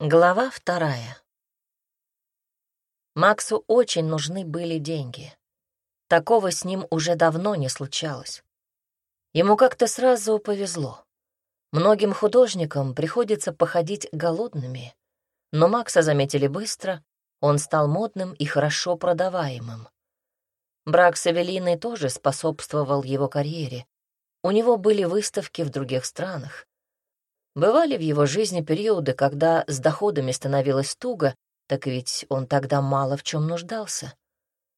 Глава вторая. Максу очень нужны были деньги. Такого с ним уже давно не случалось. Ему как-то сразу повезло. Многим художникам приходится походить голодными, но Макса заметили быстро, он стал модным и хорошо продаваемым. Брак с Эвелиной тоже способствовал его карьере. У него были выставки в других странах, Бывали в его жизни периоды, когда с доходами становилось туго, так ведь он тогда мало в чем нуждался.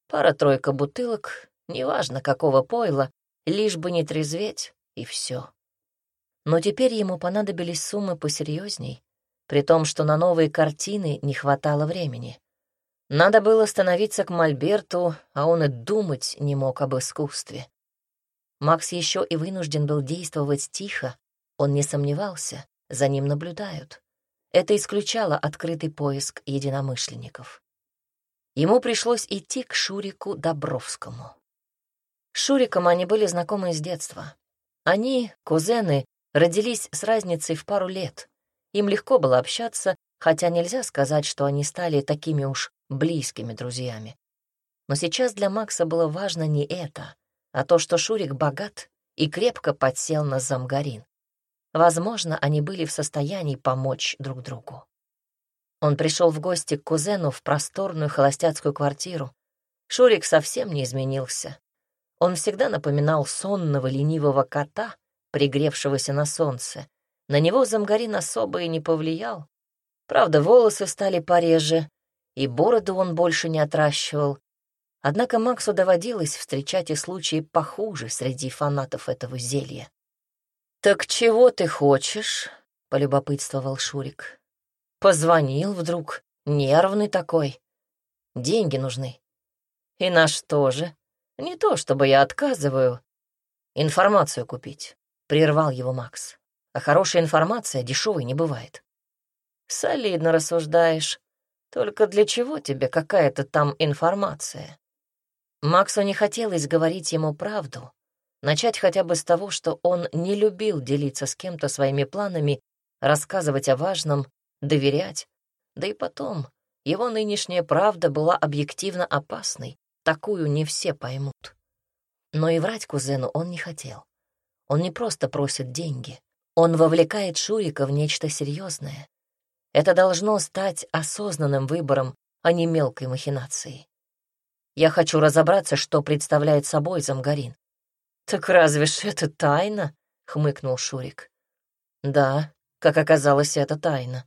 Пара-тройка бутылок, неважно какого пойла, лишь бы не трезветь, и все. Но теперь ему понадобились суммы посерьезней, при том, что на новые картины не хватало времени. Надо было становиться к Мольберту, а он и думать не мог об искусстве. Макс еще и вынужден был действовать тихо, он не сомневался, за ним наблюдают. Это исключало открытый поиск единомышленников. Ему пришлось идти к Шурику Добровскому. С Шуриком они были знакомы с детства. Они, кузены, родились с разницей в пару лет. Им легко было общаться, хотя нельзя сказать, что они стали такими уж близкими друзьями. Но сейчас для Макса было важно не это, а то, что Шурик богат и крепко подсел на замгарин. Возможно, они были в состоянии помочь друг другу. Он пришел в гости к кузену в просторную холостяцкую квартиру. Шурик совсем не изменился. Он всегда напоминал сонного ленивого кота, пригревшегося на солнце. На него Замгарин особо и не повлиял. Правда, волосы стали пореже, и бороду он больше не отращивал. Однако Максу доводилось встречать и случаи похуже среди фанатов этого зелья. «Так чего ты хочешь?» — полюбопытствовал Шурик. «Позвонил вдруг, нервный такой. Деньги нужны». «И на что же? Не то, чтобы я отказываю. Информацию купить», — прервал его Макс. «А хорошая информация дешевой не бывает». «Солидно рассуждаешь. Только для чего тебе какая-то там информация?» Максу не хотелось говорить ему правду, Начать хотя бы с того, что он не любил делиться с кем-то своими планами, рассказывать о важном, доверять. Да и потом, его нынешняя правда была объективно опасной, такую не все поймут. Но и врать кузену он не хотел. Он не просто просит деньги, он вовлекает Шурика в нечто серьезное. Это должно стать осознанным выбором, а не мелкой махинацией. Я хочу разобраться, что представляет собой Замгарин. «Так разве ж это тайна?» — хмыкнул Шурик. «Да, как оказалось, это тайна».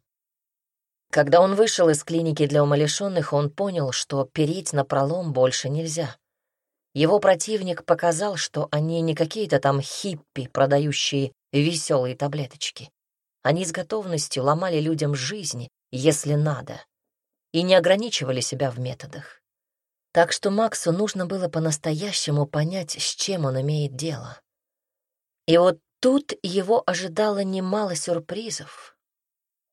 Когда он вышел из клиники для умалишенных, он понял, что переть на пролом больше нельзя. Его противник показал, что они не какие-то там хиппи, продающие веселые таблеточки. Они с готовностью ломали людям жизни, если надо, и не ограничивали себя в методах. Так что Максу нужно было по-настоящему понять, с чем он имеет дело. И вот тут его ожидало немало сюрпризов.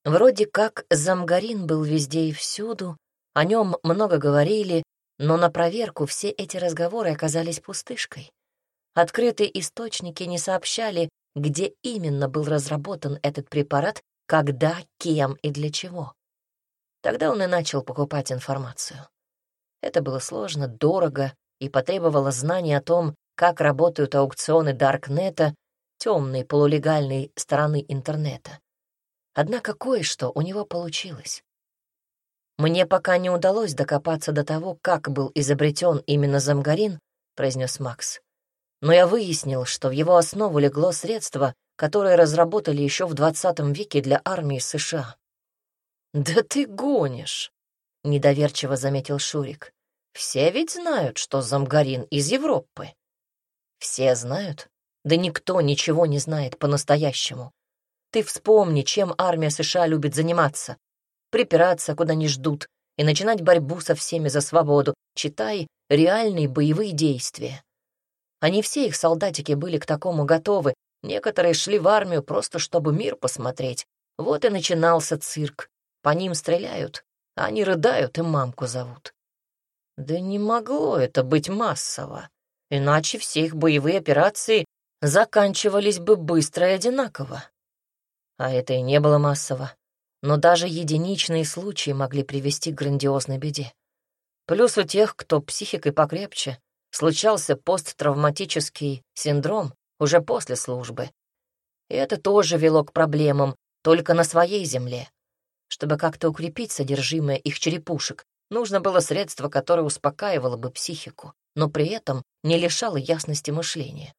Вроде как Замгарин был везде и всюду, о нем много говорили, но на проверку все эти разговоры оказались пустышкой. Открытые источники не сообщали, где именно был разработан этот препарат, когда, кем и для чего. Тогда он и начал покупать информацию. Это было сложно, дорого и потребовало знания о том, как работают аукционы Даркнета, темной полулегальной стороны интернета. Однако кое-что у него получилось. «Мне пока не удалось докопаться до того, как был изобретен именно замгарин», — произнес Макс. «Но я выяснил, что в его основу легло средство, которое разработали еще в 20 веке для армии США». «Да ты гонишь!» — недоверчиво заметил Шурик. «Все ведь знают, что Замгарин из Европы». «Все знают? Да никто ничего не знает по-настоящему. Ты вспомни, чем армия США любит заниматься. Припираться, куда не ждут, и начинать борьбу со всеми за свободу, читай реальные боевые действия. Они все их солдатики были к такому готовы, некоторые шли в армию просто чтобы мир посмотреть. Вот и начинался цирк. По ним стреляют, они рыдают и мамку зовут. Да не могло это быть массово, иначе все их боевые операции заканчивались бы быстро и одинаково. А это и не было массово. но даже единичные случаи могли привести к грандиозной беде. Плюс у тех, кто психикой покрепче, случался посттравматический синдром уже после службы. И это тоже вело к проблемам, только на своей земле. Чтобы как-то укрепить содержимое их черепушек, нужно было средство, которое успокаивало бы психику, но при этом не лишало ясности мышления.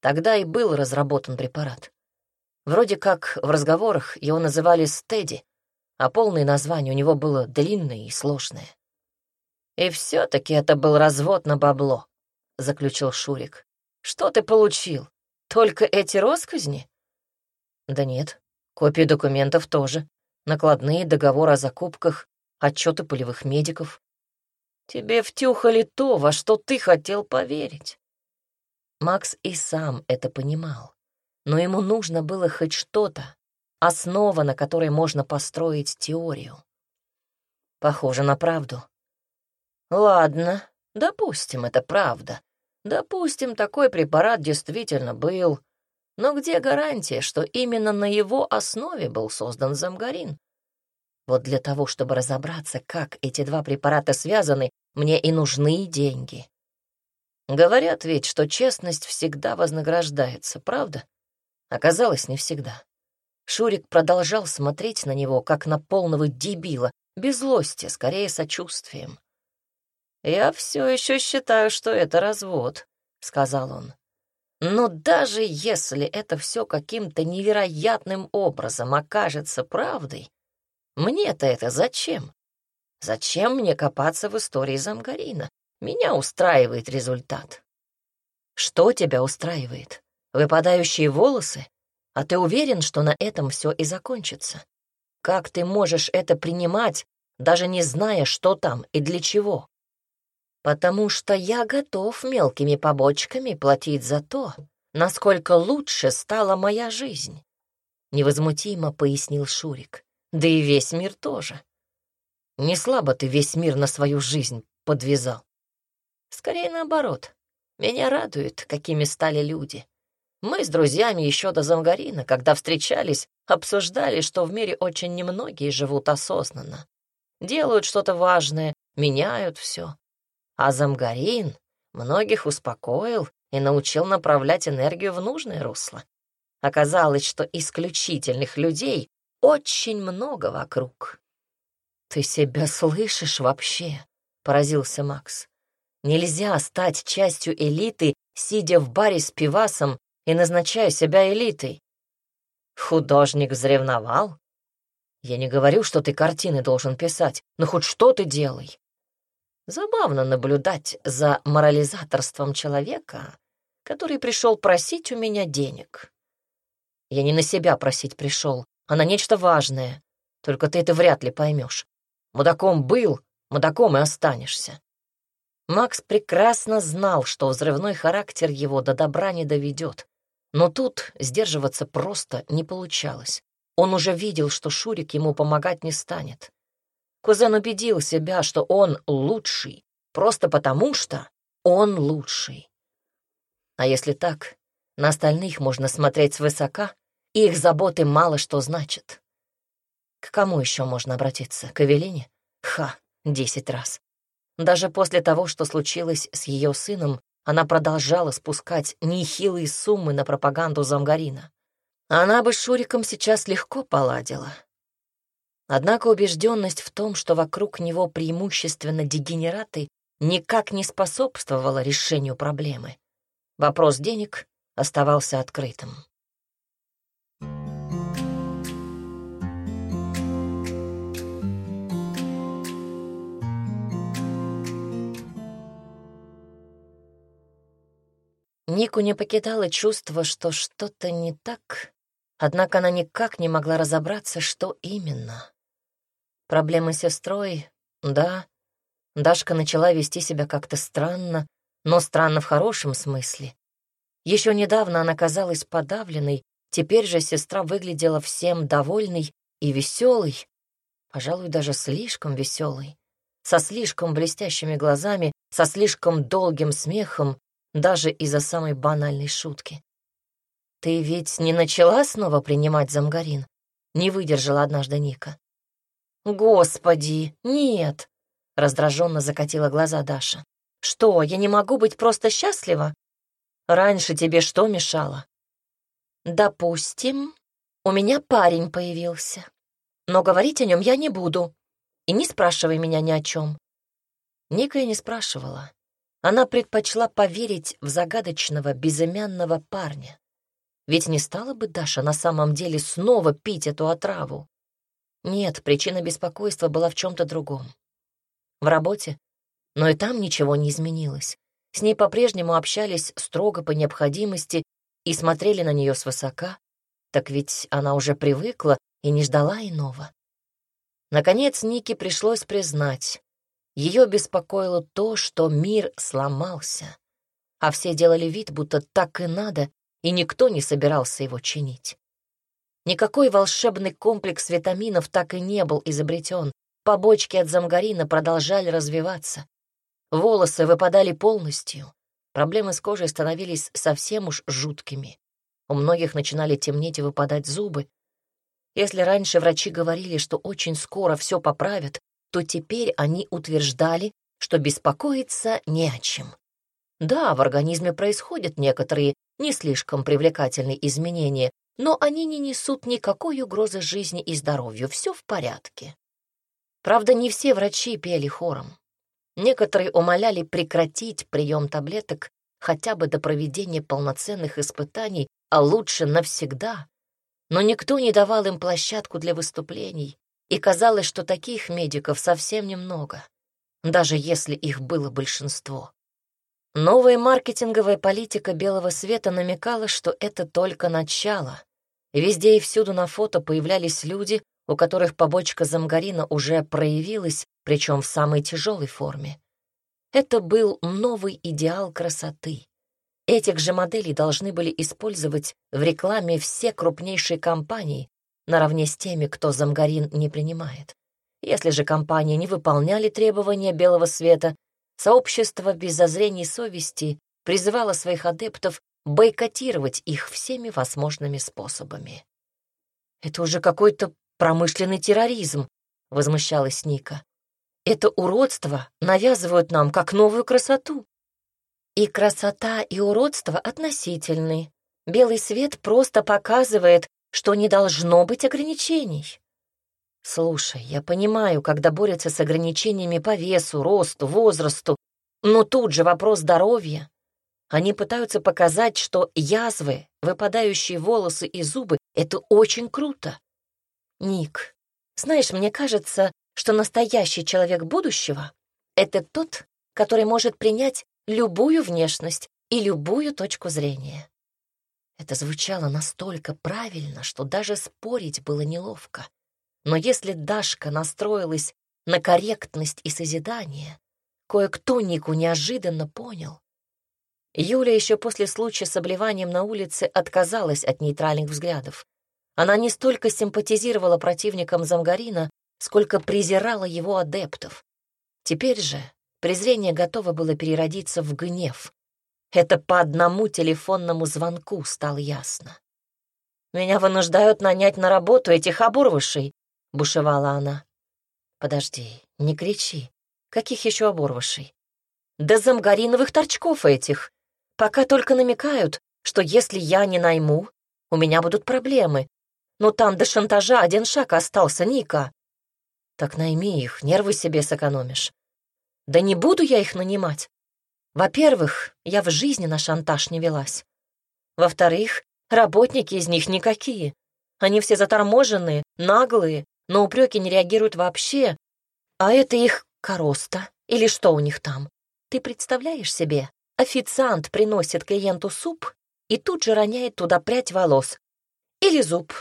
Тогда и был разработан препарат. Вроде как в разговорах его называли «стеди», а полное название у него было длинное и сложное. «И все-таки это был развод на бабло», — заключил Шурик. «Что ты получил? Только эти росказни?» «Да нет, копии документов тоже. Накладные, договоры о закупках, отчеты полевых медиков. Тебе втюхали то, во что ты хотел поверить». Макс и сам это понимал но ему нужно было хоть что-то, основа, на которой можно построить теорию. Похоже на правду. Ладно, допустим, это правда. Допустим, такой препарат действительно был. Но где гарантия, что именно на его основе был создан замгарин? Вот для того, чтобы разобраться, как эти два препарата связаны, мне и нужны деньги. Говорят ведь, что честность всегда вознаграждается, правда? Оказалось, не всегда. Шурик продолжал смотреть на него, как на полного дебила, без злости, скорее сочувствием. «Я все еще считаю, что это развод», — сказал он. «Но даже если это все каким-то невероятным образом окажется правдой, мне-то это зачем? Зачем мне копаться в истории Замгарина? Меня устраивает результат». «Что тебя устраивает?» Выпадающие волосы? А ты уверен, что на этом все и закончится? Как ты можешь это принимать, даже не зная, что там и для чего? Потому что я готов мелкими побочками платить за то, насколько лучше стала моя жизнь. Невозмутимо пояснил Шурик. Да и весь мир тоже. Не слабо ты весь мир на свою жизнь подвязал. Скорее наоборот. Меня радует, какими стали люди. Мы с друзьями еще до Замгарина, когда встречались, обсуждали, что в мире очень немногие живут осознанно. Делают что-то важное, меняют все. А Замгарин многих успокоил и научил направлять энергию в нужное русло. Оказалось, что исключительных людей очень много вокруг. «Ты себя слышишь вообще?» — поразился Макс. «Нельзя стать частью элиты, сидя в баре с пивасом и назначаю себя элитой. Художник взревновал. Я не говорю, что ты картины должен писать, но хоть что ты делай. Забавно наблюдать за морализаторством человека, который пришел просить у меня денег. Я не на себя просить пришел, а на нечто важное. Только ты это вряд ли поймешь. Мудаком был, мудаком и останешься. Макс прекрасно знал, что взрывной характер его до добра не доведет, но тут сдерживаться просто не получалось. Он уже видел, что Шурик ему помогать не станет. Кузен убедил себя, что он лучший, просто потому что он лучший. А если так, на остальных можно смотреть свысока, и их заботы мало что значат. К кому еще можно обратиться? К Эвелине? Ха, десять раз. Даже после того, что случилось с ее сыном, она продолжала спускать нехилые суммы на пропаганду Замгарина. Она бы с Шуриком сейчас легко поладила. Однако убежденность в том, что вокруг него преимущественно дегенераты, никак не способствовала решению проблемы. Вопрос денег оставался открытым. Нику не покидало чувство, что что-то не так, однако она никак не могла разобраться, что именно. Проблемы с сестрой, да. Дашка начала вести себя как-то странно, но странно в хорошем смысле. Еще недавно она казалась подавленной, теперь же сестра выглядела всем довольной и веселой, пожалуй, даже слишком веселой, со слишком блестящими глазами, со слишком долгим смехом, даже из-за самой банальной шутки. «Ты ведь не начала снова принимать замгарин?» Не выдержала однажды Ника. «Господи, нет!» — раздраженно закатила глаза Даша. «Что, я не могу быть просто счастлива? Раньше тебе что мешало?» «Допустим, у меня парень появился, но говорить о нем я не буду, и не спрашивай меня ни о чем». Ника и не спрашивала. Она предпочла поверить в загадочного, безымянного парня. Ведь не стала бы Даша на самом деле снова пить эту отраву. Нет, причина беспокойства была в чем-то другом. В работе. Но и там ничего не изменилось. С ней по-прежнему общались строго по необходимости и смотрели на нее свысока. Так ведь она уже привыкла и не ждала иного. Наконец Нике пришлось признать, ее беспокоило то, что мир сломался, а все делали вид, будто так и надо, и никто не собирался его чинить. Никакой волшебный комплекс витаминов так и не был изобретен. Побочки от замгарина продолжали развиваться. Волосы выпадали полностью. Проблемы с кожей становились совсем уж жуткими. У многих начинали темнеть и выпадать зубы. Если раньше врачи говорили, что очень скоро все поправят, то теперь они утверждали, что беспокоиться не о чем. Да, в организме происходят некоторые не слишком привлекательные изменения, но они не несут никакой угрозы жизни и здоровью, все в порядке. Правда, не все врачи пели хором. Некоторые умоляли прекратить прием таблеток хотя бы до проведения полноценных испытаний, а лучше навсегда. Но никто не давал им площадку для выступлений, и казалось, что таких медиков совсем немного, даже если их было большинство. Новая маркетинговая политика белого света намекала, что это только начало. Везде и всюду на фото появлялись люди, у которых побочка замгарина уже проявилась, причем в самой тяжелой форме. Это был новый идеал красоты. Этих же моделей должны были использовать в рекламе все крупнейшие компании, наравне с теми, кто замгарин не принимает. Если же компании не выполняли требования белого света, сообщество без зазрений совести призывало своих адептов бойкотировать их всеми возможными способами. «Это уже какой-то промышленный терроризм», — возмущалась Ника. «Это уродство навязывают нам как новую красоту». И красота, и уродство относительны. Белый свет просто показывает, что не должно быть ограничений. Слушай, я понимаю, когда борются с ограничениями по весу, росту, возрасту, но тут же вопрос здоровья. Они пытаются показать, что язвы, выпадающие волосы и зубы — это очень круто. Ник, знаешь, мне кажется, что настоящий человек будущего — это тот, который может принять любую внешность и любую точку зрения. Это звучало настолько правильно, что даже спорить было неловко. Но если Дашка настроилась на корректность и созидание, кое-кто Нику неожиданно понял. Юля еще после случая с обливанием на улице отказалась от нейтральных взглядов. Она не столько симпатизировала противникам Замгарина, сколько презирала его адептов. Теперь же презрение готово было переродиться в гнев. Это по одному телефонному звонку стало ясно. «Меня вынуждают нанять на работу этих оборвышей», — бушевала она. «Подожди, не кричи. Каких еще оборвышей?» «Да замгариновых торчков этих. Пока только намекают, что если я не найму, у меня будут проблемы. Но там до шантажа один шаг остался, Ника. Так найми их, нервы себе сэкономишь. Да не буду я их нанимать. Во-первых, я в жизни на шантаж не велась. Во-вторых, работники из них никакие. Они все заторможенные, наглые, на упреки не реагируют вообще. А это их короста или что у них там. Ты представляешь себе, официант приносит клиенту суп и тут же роняет туда прядь волос. Или зуб.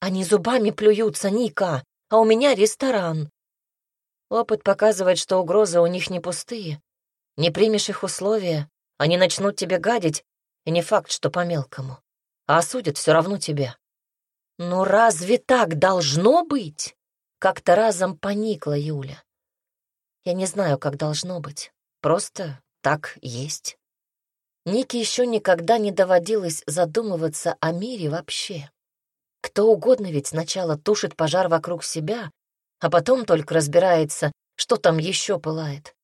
Они зубами плюются, Ника, а у меня ресторан. Опыт показывает, что угрозы у них не пустые. Не примешь их условия, они начнут тебе гадить, и не факт, что по-мелкому. А осудят все равно тебя. Ну разве так должно быть? Как-то разом поникла Юля. Я не знаю, как должно быть. Просто так есть. Нике еще никогда не доводилось задумываться о мире вообще. Кто угодно ведь сначала тушит пожар вокруг себя, а потом только разбирается, что там еще пылает.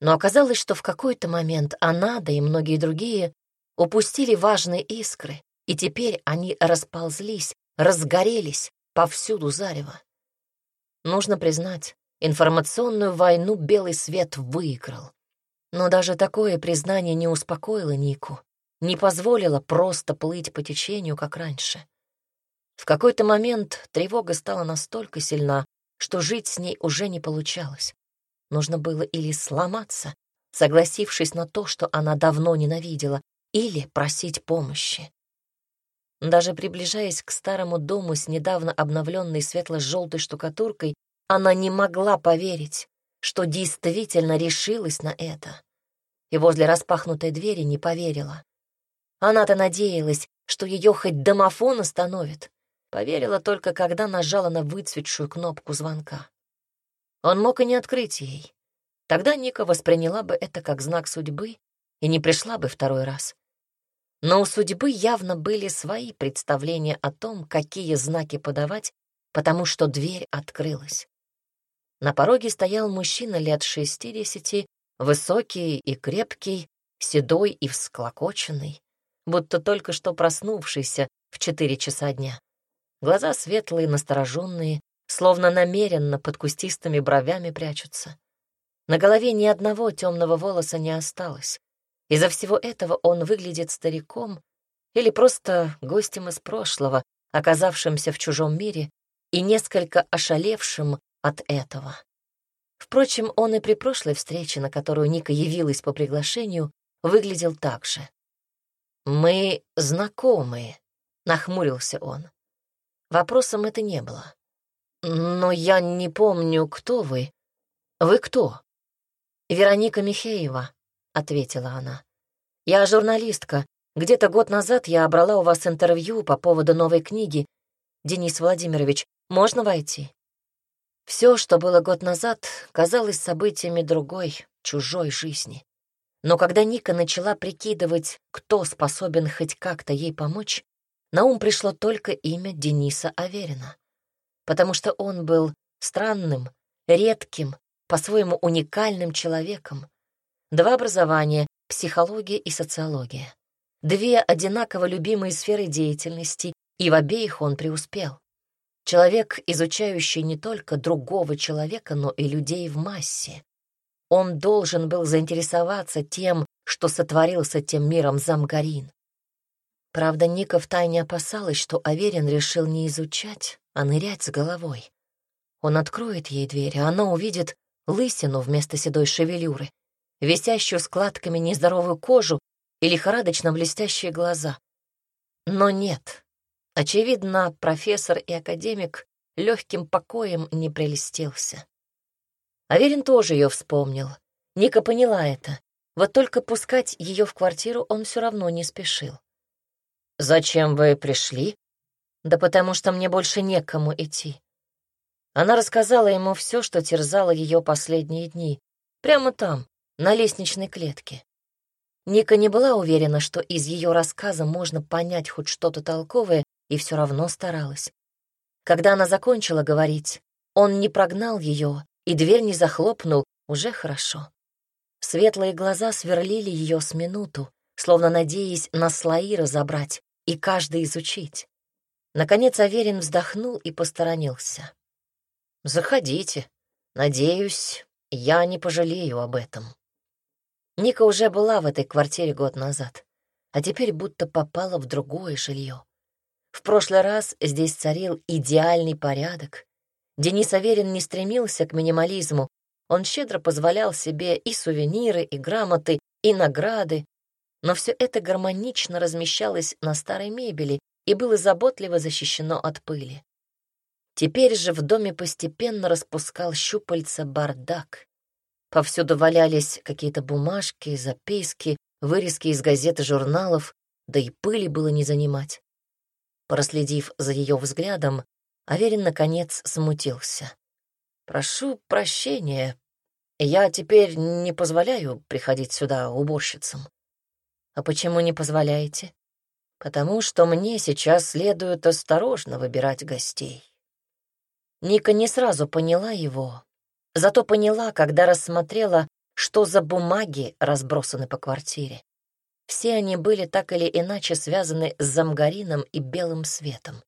Но оказалось, что в какой-то момент она, да и многие другие, упустили важные искры, и теперь они расползлись, разгорелись, повсюду зарево. Нужно признать, информационную войну белый свет выиграл. Но даже такое признание не успокоило Нику, не позволило просто плыть по течению, как раньше. В какой-то момент тревога стала настолько сильна, что жить с ней уже не получалось. Нужно было или сломаться, согласившись на то, что она давно ненавидела, или просить помощи. Даже приближаясь к старому дому с недавно обновленной светло-желтой штукатуркой, она не могла поверить, что действительно решилась на это. И возле распахнутой двери не поверила. Она-то надеялась, что ее хоть домофон остановит. Поверила только, когда нажала на выцветшую кнопку звонка. Он мог и не открыть ей. Тогда Ника восприняла бы это как знак судьбы и не пришла бы второй раз. Но у судьбы явно были свои представления о том, какие знаки подавать, потому что дверь открылась. На пороге стоял мужчина лет шестидесяти, высокий и крепкий, седой и всклокоченный, будто только что проснувшийся в четыре часа дня. Глаза светлые, настороженные, словно намеренно под кустистыми бровями прячутся. На голове ни одного темного волоса не осталось. Из-за всего этого он выглядит стариком или просто гостем из прошлого, оказавшимся в чужом мире и несколько ошалевшим от этого. Впрочем, он и при прошлой встрече, на которую Ника явилась по приглашению, выглядел так же. «Мы знакомы», — нахмурился он. Вопросом это не было. «Но я не помню, кто вы. Вы кто?» «Вероника Михеева», — ответила она. «Я журналистка. Где-то год назад я брала у вас интервью по поводу новой книги. Денис Владимирович, можно войти?» Все, что было год назад, казалось событиями другой, чужой жизни. Но когда Ника начала прикидывать, кто способен хоть как-то ей помочь, на ум пришло только имя Дениса Аверина. Потому что он был странным, редким, по-своему уникальным человеком, Два образования — психология и социология. Две одинаково любимые сферы деятельности, и в обеих он преуспел. Человек, изучающий не только другого человека, но и людей в массе. Он должен был заинтересоваться тем, что сотворил с этим миром Замгарин. Правда, Ника втайне опасалась, что Аверин решил не изучать, а нырять с головой. Он откроет ей дверь, а она увидит лысину вместо седой шевелюры, висящую складками нездоровую кожу и лихорадочно блестящие глаза. Но нет. Очевидно, профессор и академик легким покоем не прелестился. Аверин тоже ее вспомнил. Ника поняла это. Вот только пускать ее в квартиру он все равно не спешил. «Зачем вы пришли?» «Да потому что мне больше некому идти». Она рассказала ему все, что терзало ее последние дни. Прямо там, на лестничной клетке. Ника не была уверена, что из ее рассказа можно понять хоть что-то толковое, и все равно старалась. Когда она закончила говорить, он не прогнал ее, и дверь не захлопнул, уже хорошо. Светлые глаза сверлили ее с минуту, словно надеясь на слои разобрать и каждый изучить. Наконец Аверин вздохнул и посторонился. «Заходите. Надеюсь, я не пожалею об этом». Ника уже была в этой квартире год назад, а теперь будто попала в другое жилье. В прошлый раз здесь царил идеальный порядок. Денис Аверин не стремился к минимализму, он щедро позволял себе и сувениры, и грамоты, и награды, но все это гармонично размещалось на старой мебели и было заботливо защищено от пыли. Теперь же в доме постепенно распускал щупальца бардак. Повсюду валялись какие-то бумажки, записки, вырезки из газет и журналов, да и пыли было не занимать. Проследив за ее взглядом, Аверин, наконец, смутился. «Прошу прощения, я теперь не позволяю приходить сюда уборщицам». «А почему не позволяете?» потому что мне сейчас следует осторожно выбирать гостей. Ника не сразу поняла его, зато поняла, когда рассмотрела, что за бумаги разбросаны по квартире. Все они были так или иначе связаны с замгарином и белым светом.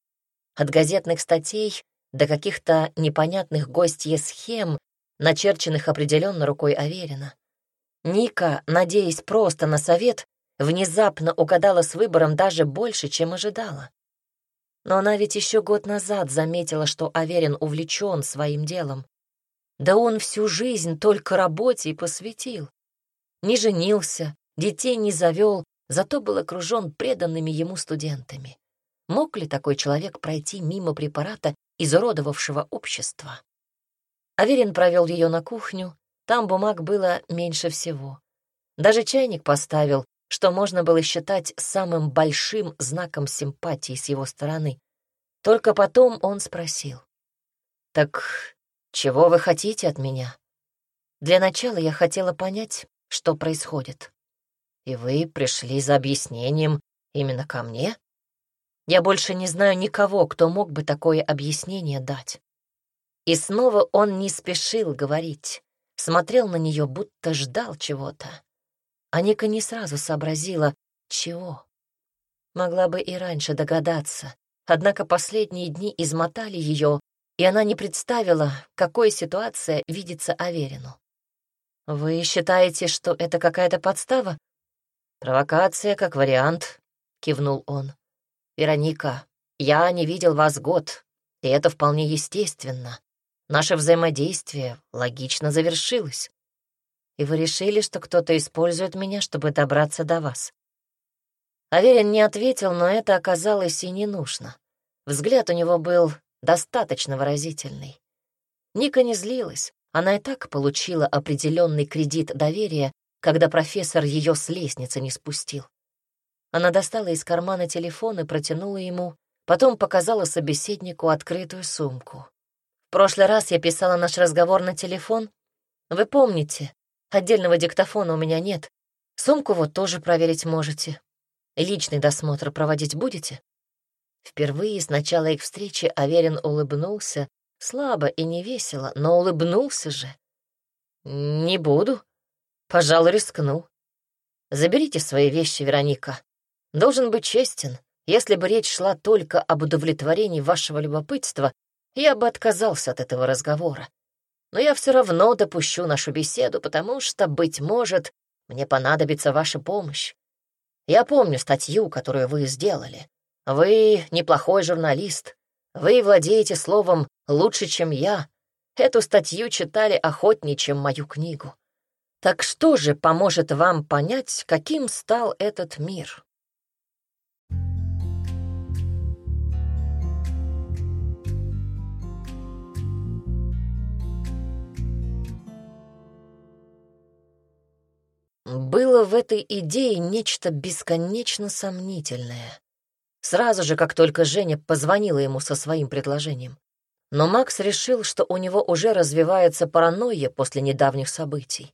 От газетных статей до каких-то непонятных гостье схем, начерченных определенно рукой Аверина. Ника, надеясь просто на совет, внезапно угадала с выбором даже больше, чем ожидала. Но она ведь еще год назад заметила, что Аверин увлечен своим делом. Да он всю жизнь только работе и посвятил. Не женился, детей не завел, зато был окружен преданными ему студентами. Мог ли такой человек пройти мимо препарата, изуродовавшего общество? Аверин провел ее на кухню, там бумаг было меньше всего. Даже чайник поставил, что можно было считать самым большим знаком симпатии с его стороны. Только потом он спросил. «Так чего вы хотите от меня?» Для начала я хотела понять, что происходит. «И вы пришли за объяснением именно ко мне?» Я больше не знаю никого, кто мог бы такое объяснение дать. И снова он не спешил говорить, смотрел на нее, будто ждал чего-то. Аника не сразу сообразила, чего. Могла бы и раньше догадаться, однако последние дни измотали ее, и она не представила, какой ситуация видится Аверину. «Вы считаете, что это какая-то подстава?» «Провокация как вариант», — кивнул он. «Вероника, я не видел вас год, и это вполне естественно. Наше взаимодействие логично завершилось и вы решили, что кто-то использует меня, чтобы добраться до вас. Аверин не ответил, но это оказалось и не нужно. Взгляд у него был достаточно выразительный. Ника не злилась, она и так получила определенный кредит доверия, когда профессор ее с лестницы не спустил. Она достала из кармана телефон и протянула ему, потом показала собеседнику открытую сумку. В прошлый раз я писала наш разговор на телефон. Вы помните, Отдельного диктофона у меня нет. Сумку вот тоже проверить можете. Личный досмотр проводить будете?» Впервые с начала их встречи Аверин улыбнулся, слабо и невесело, но улыбнулся же. «Не буду. Пожалуй, рискну. Заберите свои вещи, Вероника. Должен быть честен. Если бы речь шла только об удовлетворении вашего любопытства, я бы отказался от этого разговора но я все равно допущу нашу беседу, потому что, быть может, мне понадобится ваша помощь. Я помню статью, которую вы сделали. Вы неплохой журналист. Вы владеете словом лучше, чем я. Эту статью читали охотнее, чем мою книгу. Так что же поможет вам понять, каким стал этот мир? Было в этой идее нечто бесконечно сомнительное. Сразу же, как только Женя позвонила ему со своим предложением. Но Макс решил, что у него уже развивается паранойя после недавних событий.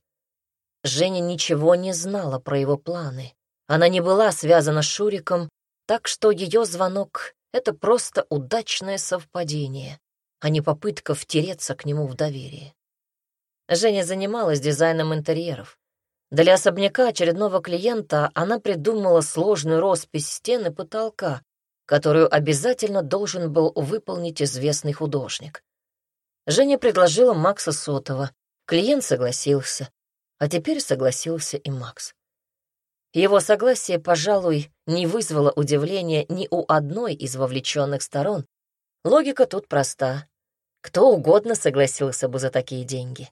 Женя ничего не знала про его планы. Она не была связана с Шуриком, так что ее звонок — это просто удачное совпадение, а не попытка втереться к нему в доверие. Женя занималась дизайном интерьеров. Для особняка очередного клиента она придумала сложную роспись стен и потолка, которую обязательно должен был выполнить известный художник. Женя предложила Макса Сотова. Клиент согласился, а теперь согласился и Макс. Его согласие, пожалуй, не вызвало удивления ни у одной из вовлеченных сторон. Логика тут проста. Кто угодно согласился бы за такие деньги.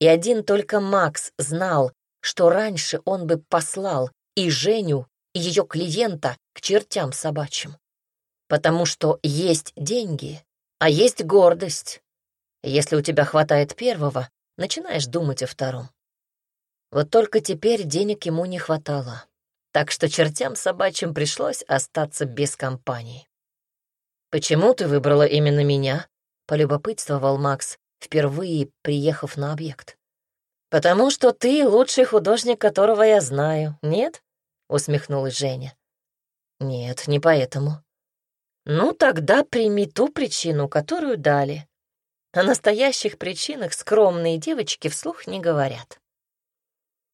И один только Макс знал, что раньше он бы послал и Женю, и ее клиента к чертям собачьим. Потому что есть деньги, а есть гордость. Если у тебя хватает первого, начинаешь думать о втором. Вот только теперь денег ему не хватало, так что чертям собачьим пришлось остаться без компании. «Почему ты выбрала именно меня?» — полюбопытствовал Макс, впервые приехав на объект. «Потому что ты лучший художник, которого я знаю, нет?» — усмехнулась Женя. Нет, не поэтому. Ну, тогда прими ту причину, которую дали. О настоящих причинах скромные девочки вслух не говорят.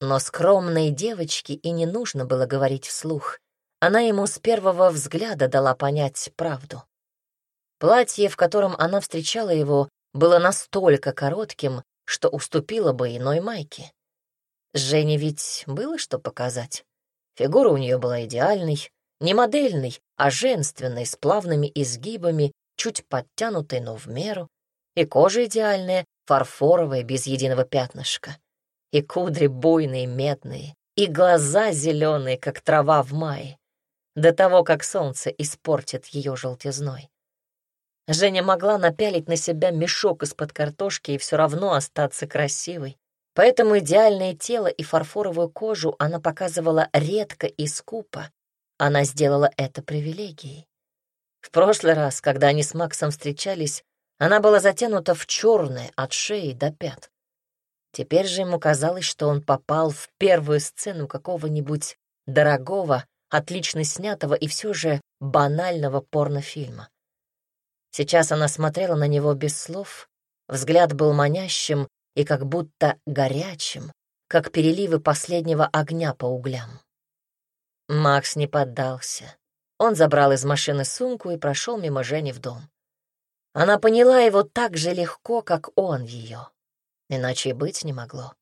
Но скромной девочке и не нужно было говорить вслух. Она ему с первого взгляда дала понять правду. Платье, в котором она встречала его, было настолько коротким, что уступило бы иной майке. Жене ведь было что показать. Фигура у нее была идеальной, не модельной, а женственной, с плавными изгибами, чуть подтянутой, но в меру. И кожа идеальная, фарфоровая, без единого пятнышка. И кудри буйные, медные, и глаза зеленые, как трава в мае, до того, как солнце испортит ее желтизной. Женя могла напялить на себя мешок из-под картошки и все равно остаться красивой. Поэтому идеальное тело и фарфоровую кожу она показывала редко и скупо. Она сделала это привилегией. В прошлый раз, когда они с Максом встречались, она была затянута в черное от шеи до пят. Теперь же ему казалось, что он попал в первую сцену какого-нибудь дорогого, отлично снятого и все же банального порнофильма. Сейчас она смотрела на него без слов, взгляд был манящим и как будто горячим, как переливы последнего огня по углям. Макс не поддался. Он забрал из машины сумку и прошел мимо Жени в дом. Она поняла его так же легко, как он ее. Иначе и быть не могло.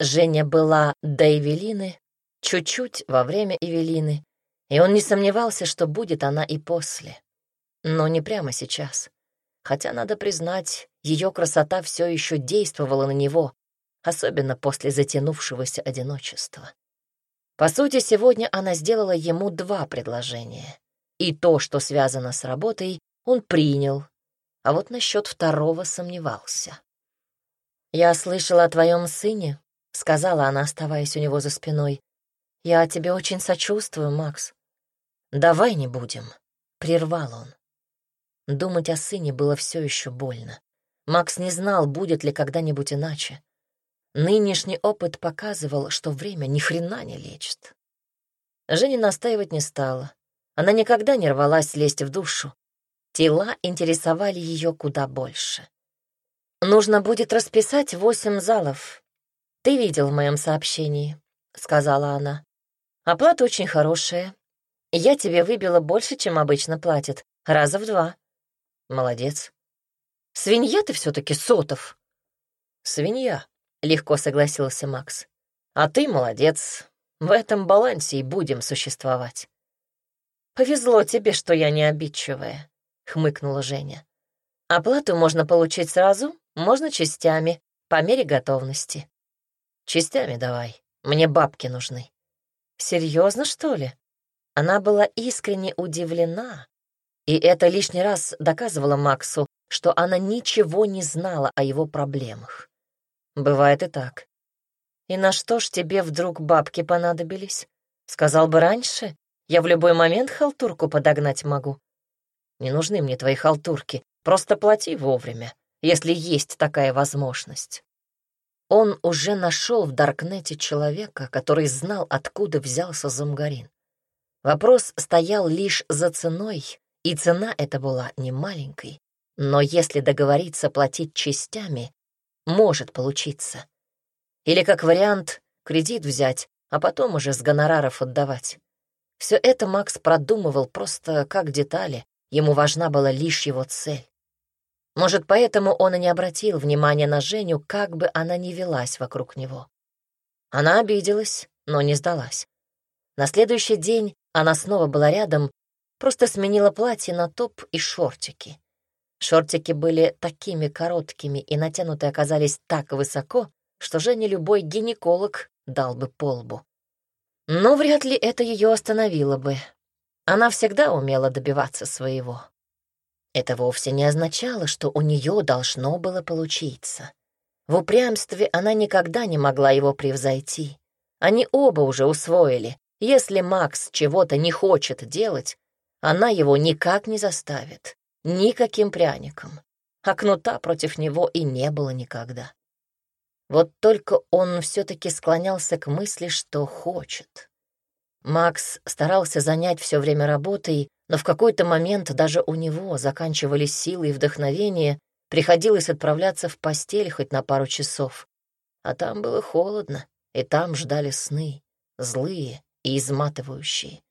Женя была до Эвелины, чуть-чуть во время Эвелины, и он не сомневался, что будет она и после. Но не прямо сейчас. Хотя, надо признать, ее красота все еще действовала на него, особенно после затянувшегося одиночества. По сути, сегодня она сделала ему два предложения. И то, что связано с работой, он принял, а вот насчет второго сомневался. «Я слышала о твоем сыне», — сказала она, оставаясь у него за спиной. «Я тебе очень сочувствую, Макс». «Давай не будем», — прервал он. Думать о сыне было все еще больно. Макс не знал, будет ли когда-нибудь иначе. Нынешний опыт показывал, что время ни хрена не лечит. Женя настаивать не стала. Она никогда не рвалась лезть в душу. Тела интересовали ее куда больше. «Нужно будет расписать восемь залов. Ты видел в моем сообщении», — сказала она. «Оплата очень хорошая. Я тебе выбила больше, чем обычно платят, раза в два. Молодец. Свинья ты все-таки, Сотов. Свинья, легко согласился Макс. А ты молодец. В этом балансе и будем существовать. Повезло тебе, что я не обидчивая, хмыкнула Женя. Оплату можно получить сразу, можно частями, по мере готовности. Частями давай, мне бабки нужны. Серьезно, что ли? Она была искренне удивлена, и это лишний раз доказывало Максу, что она ничего не знала о его проблемах. Бывает и так. «И на что ж тебе вдруг бабки понадобились? Сказал бы раньше, я в любой момент халтурку подогнать могу. Не нужны мне твои халтурки, просто плати вовремя, если есть такая возможность». Он уже нашел в Даркнете человека, который знал, откуда взялся Замгарин. Вопрос стоял лишь за ценой, и цена эта была не маленькой, но если договориться платить частями, может получиться. Или, как вариант, кредит взять, а потом уже с гонораров отдавать. Все это Макс продумывал просто как детали, ему важна была лишь его цель. Может, поэтому он и не обратил внимания на Женю, как бы она ни велась вокруг него. Она обиделась, но не сдалась. На следующий день она снова была рядом, Просто сменила платье на топ и шортики. Шортики были такими короткими и натянутые оказались так высоко, что Жене любой гинеколог дал бы полбу. Но вряд ли это ее остановило бы. Она всегда умела добиваться своего. Это вовсе не означало, что у нее должно было получиться. В упрямстве она никогда не могла его превзойти. Они оба уже усвоили. Если Макс чего-то не хочет делать, она его никак не заставит, никаким пряником, а кнута против него и не было никогда. Вот только он все-таки склонялся к мысли, что хочет. Макс старался занять все время работой, но в какой-то момент даже у него заканчивались силы и вдохновение, приходилось отправляться в постель хоть на пару часов. А там было холодно, и там ждали сны, злые и изматывающие.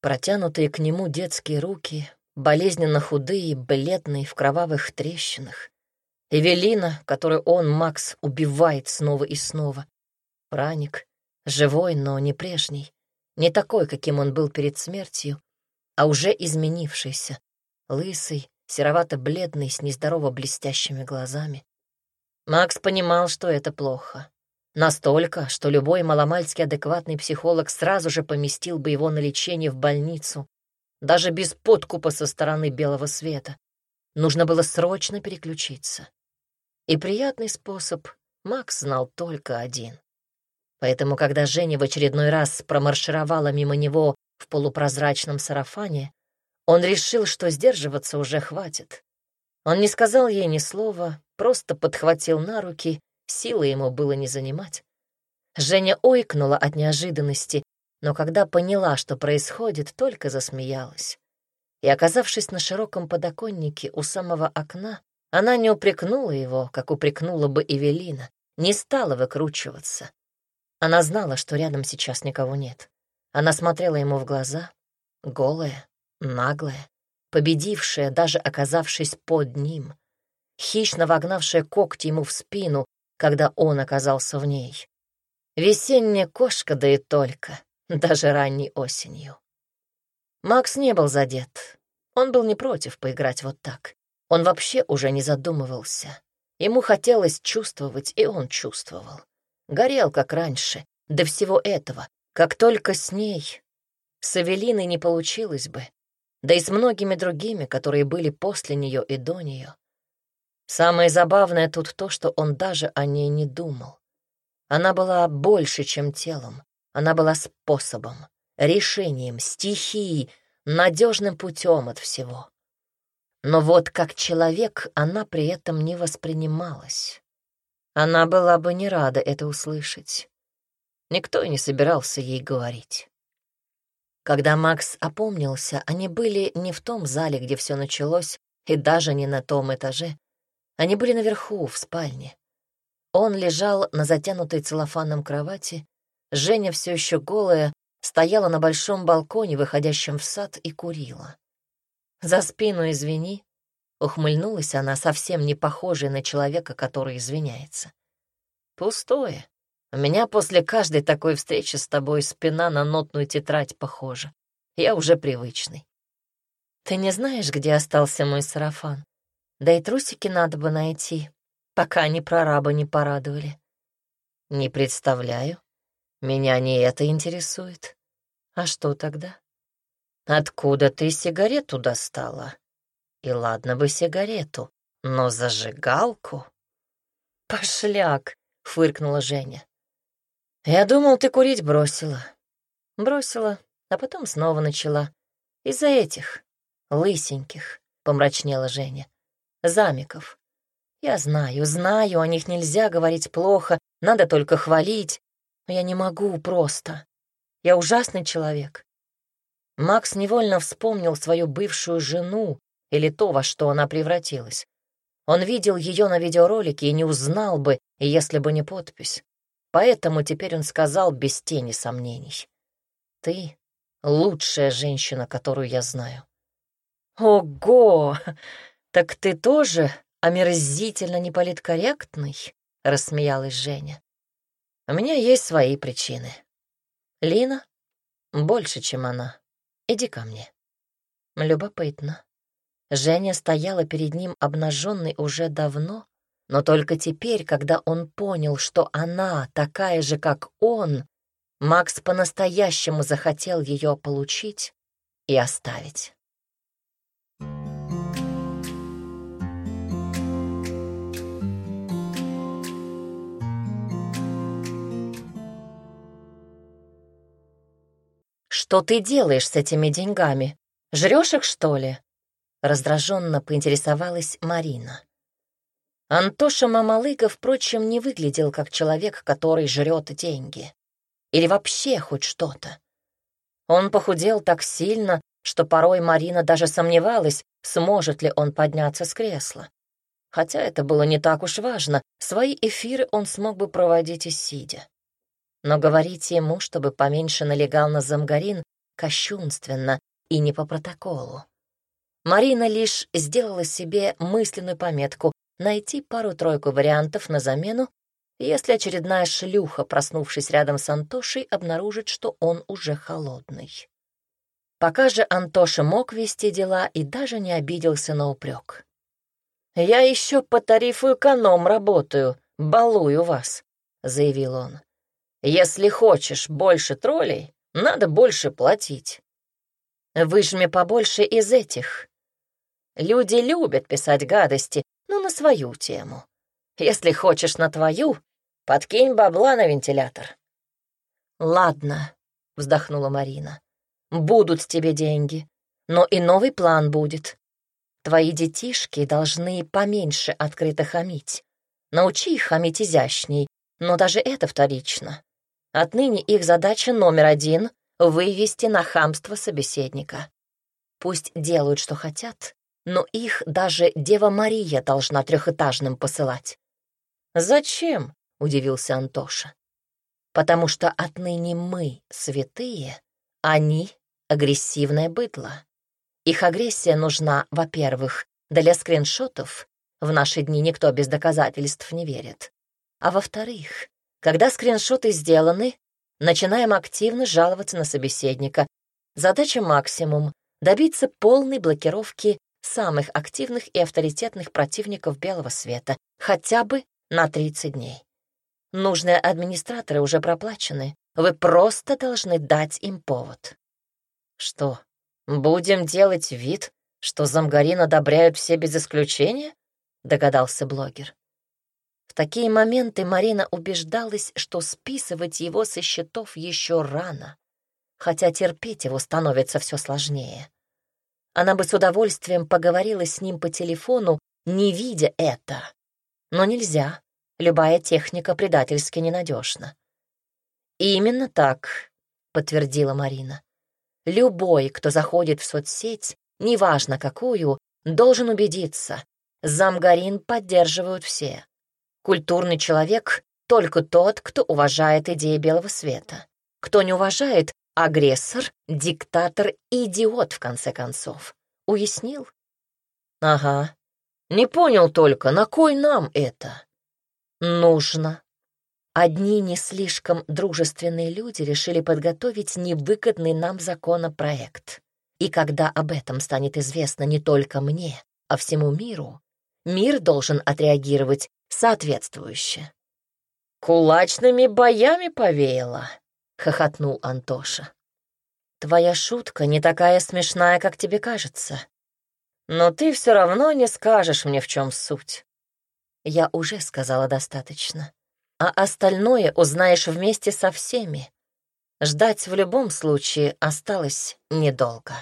Протянутые к нему детские руки, болезненно худые, бледные, в кровавых трещинах. Эвелина, которую он, Макс, убивает снова и снова. Праник, живой, но не прежний, не такой, каким он был перед смертью, а уже изменившийся, лысый, серовато-бледный, с нездорово блестящими глазами. Макс понимал, что это плохо. Настолько, что любой маломальски адекватный психолог сразу же поместил бы его на лечение в больницу, даже без подкупа со стороны белого света. Нужно было срочно переключиться. И приятный способ Макс знал только один. Поэтому, когда Женя в очередной раз промаршировала мимо него в полупрозрачном сарафане, он решил, что сдерживаться уже хватит. Он не сказал ей ни слова, просто подхватил на руки, силы ему было не занимать. Женя ойкнула от неожиданности, но когда поняла, что происходит, только засмеялась. И, оказавшись на широком подоконнике у самого окна, она не упрекнула его, как упрекнула бы Эвелина, не стала выкручиваться. Она знала, что рядом сейчас никого нет. Она смотрела ему в глаза, голая, наглая, победившая, даже оказавшись под ним, хищно вогнавшая когти ему в спину, когда он оказался в ней. Весенняя кошка, да и только, даже ранней осенью. Макс не был задет. Он был не против поиграть вот так. Он вообще уже не задумывался. Ему хотелось чувствовать, и он чувствовал. Горел, как раньше, до всего этого, как только с ней. С Эвелиной не получилось бы, да и с многими другими, которые были после нее и до нее. Самое забавное тут то, что он даже о ней не думал. Она была больше, чем телом. Она была способом, решением, стихией, надежным путем от всего. Но вот как человек она при этом не воспринималась. Она была бы не рада это услышать. Никто и не собирался ей говорить. Когда Макс опомнился, они были не в том зале, где все началось, и даже не на том этаже. Они были наверху, в спальне. Он лежал на затянутой целлофаном кровати, Женя все еще голая, стояла на большом балконе, выходящем в сад, и курила. «За спину извини», — ухмыльнулась она, совсем не похожая на человека, который извиняется. «Пустое. У меня после каждой такой встречи с тобой спина на нотную тетрадь похожа. Я уже привычный. Ты не знаешь, где остался мой сарафан? Да и трусики надо бы найти, пока они прораба не порадовали. Не представляю. Меня не это интересует. А что тогда? Откуда ты сигарету достала? И ладно бы сигарету, но зажигалку? Пошляк, фыркнула Женя. Я думал, ты курить бросила. Бросила, а потом снова начала. Из-за этих, лысеньких, помрачнела Женя. Замиков. Я знаю, знаю, о них нельзя говорить плохо, надо только хвалить, но я не могу просто. Я ужасный человек. Макс невольно вспомнил свою бывшую жену или то, во что она превратилась. Он видел ее на видеоролике и не узнал бы, если бы не подпись. Поэтому теперь он сказал без тени сомнений. «Ты — лучшая женщина, которую я знаю». «Ого! Так ты тоже омерзительно неполиткорректный?» — рассмеялась Женя. «У меня есть свои причины. Лина больше, чем она. Иди ко мне». Любопытно. Женя стояла перед ним обнаженной уже давно, но только теперь, когда он понял, что она такая же, как он, Макс по-настоящему захотел ее получить и оставить. «Что ты делаешь с этими деньгами? Жрешь их, что ли?» Раздраженно поинтересовалась Марина. Антоша Мамалыга, впрочем, не выглядел как человек, который жрет деньги. Или вообще хоть что-то. Он похудел так сильно, что порой Марина даже сомневалась, сможет ли он подняться с кресла. Хотя это было не так уж важно, свои эфиры он смог бы проводить и сидя. Но говорить ему, чтобы поменьше налегал на замгарин, кощунственно и не по протоколу. Марина лишь сделала себе мысленную пометку найти пару-тройку вариантов на замену, если очередная шлюха, проснувшись рядом с Антошей, обнаружит, что он уже холодный. Пока же Антоша мог вести дела и даже не обиделся на упрек. «Я еще по тарифу эконом работаю, балую вас», — заявил он. «Если хочешь больше троллей, надо больше платить. Выжми побольше из этих. Люди любят писать гадости, но на свою тему. Если хочешь на твою, подкинь бабла на вентилятор». «Ладно», — вздохнула Марина. «Будут тебе деньги, но и новый план будет. Твои детишки должны поменьше открыто хамить. Научи их хамить изящней, но даже это вторично. Отныне их задача номер один — вывести на хамство собеседника. Пусть делают, что хотят, но их даже Дева Мария должна трехэтажным посылать. «Зачем?» — удивился Антоша. «Потому что отныне мы святые, они — агрессивное быдло. Их агрессия нужна, во-первых, для скриншотов, в наши дни никто без доказательств не верит. А во-вторых, когда скриншоты сделаны, начинаем активно жаловаться на собеседника. Задача максимум — добиться полной блокировки самых активных и авторитетных противников белого света, хотя бы на 30 дней. Нужные администраторы уже проплачены, вы просто должны дать им повод. Что, «Будем делать вид, что Замгарин одобряют все без исключения?» — догадался блогер. В такие моменты Марина убеждалась, что списывать его со счетов еще рано, хотя терпеть его становится все сложнее. Она бы с удовольствием поговорила с ним по телефону, не видя это. Но нельзя, любая техника предательски ненадежна. «Именно так», — подтвердила Марина. Любой, кто заходит в соцсеть, неважно какую, должен убедиться, замгарин поддерживают все. Культурный человек — только тот, кто уважает идеи белого света. Кто не уважает — агрессор, диктатор идиот, в конце концов. Уяснил? Ага. Не понял только, на кой нам это? Нужно. Одни не слишком дружественные люди решили подготовить невыгодный нам законопроект. И когда об этом станет известно не только мне, а всему миру, мир должен отреагировать соответствующе. «Кулачными боями повеяло», — хохотнул Антоша. «Твоя шутка не такая смешная, как тебе кажется. Но ты все равно не скажешь мне, в чем суть». Я уже сказала достаточно а остальное узнаешь вместе со всеми. Ждать в любом случае осталось недолго.